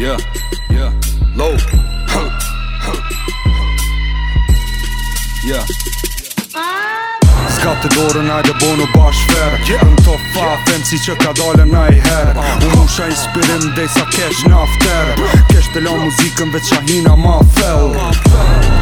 Yeah, yeah, low huh. Huh. Yeah Ska të dorën a dhe bonu bashkë ferë yeah. Në të fa yeah. fenë si që ka dole na i herë uh, ah. Unë usha inspirim dhe i sa kesh në aftërë Kesh të lo muzikën veç shahina ma fellë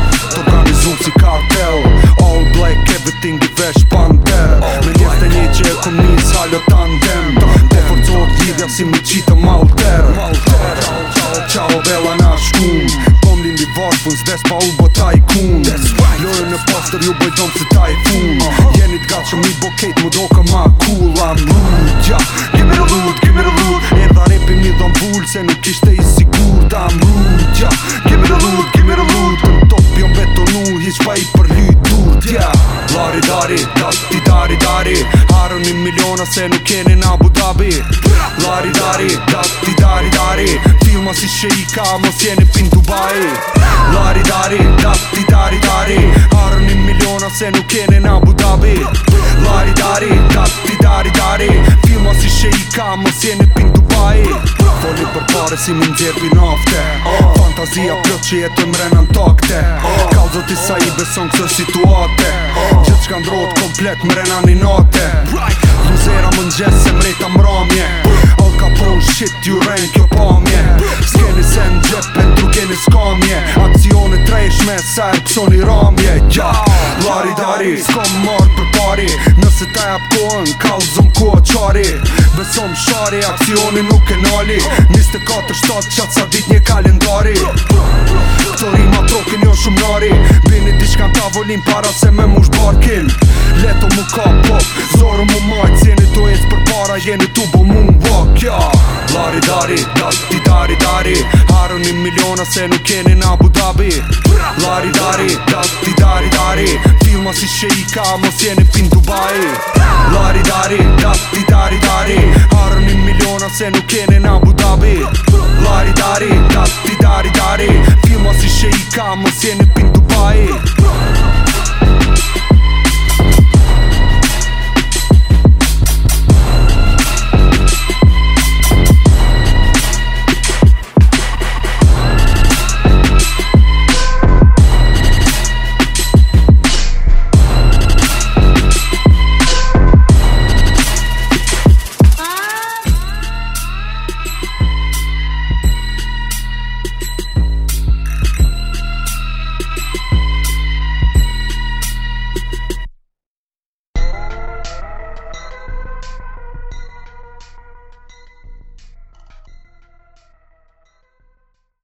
Me dom se ta i full Jeni t'gat që mi boket Mu do ka ma cool I'm lut, ja Give me the loot, give me the loot repi mi dhom bull Se nuk ishte i sigur Ta I'm rude, ja Give me the loot, give me the loot top jom betonu Hiq pa i për lyt durt, ja Lari dari, dati dari dari Harën i miliona se nuk keni në Abu Dhabi Lari dari, dati dari dari Filma si sheika, mos jeni pin Dubai Lari dari, dati dari dari se nuk kene në Abu Dhabi Lari dari, tatë dari dari Filma si shë i ka, mos jene pin Dubai Foli për pare si më ndjerë pin afte Fantazia plët që jetë më renë në takte Kalzo ti sa i beson këtë situate Gjithë që kanë drohët komplet më renë në nate Luzera më nxesë se mrejta më ramje All ka pro shit, ju rejnë kjo pamje S'keni se në gjepë, në tru keni s'kamje A me sërë pëson i ramje yeah. Lari dari, s'kom marrë për pari Nëse ta jap kohën, ka u zonë ku a qari Besom shari, aksioni nuk e nali 24-7 qatë sa dit një kalendari Këto ma trokin jo shumë nari Bini diqka në tavolin para se me mush barkin Leto mu ka pop, zoro mu majt Sjeni të ecë për para, jeni tu bo mu në walk yeah. Lari dari, dati dari dari Harën i miliona se nuk jeni në Abu Dhabi fishe i ka mos jeni pin Dubai Lari dari, da, i dari dari Harë një miliona se nuk jeni në Abu Dhabi